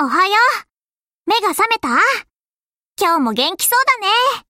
おはよう。目が覚めた？今日も元気そうだね。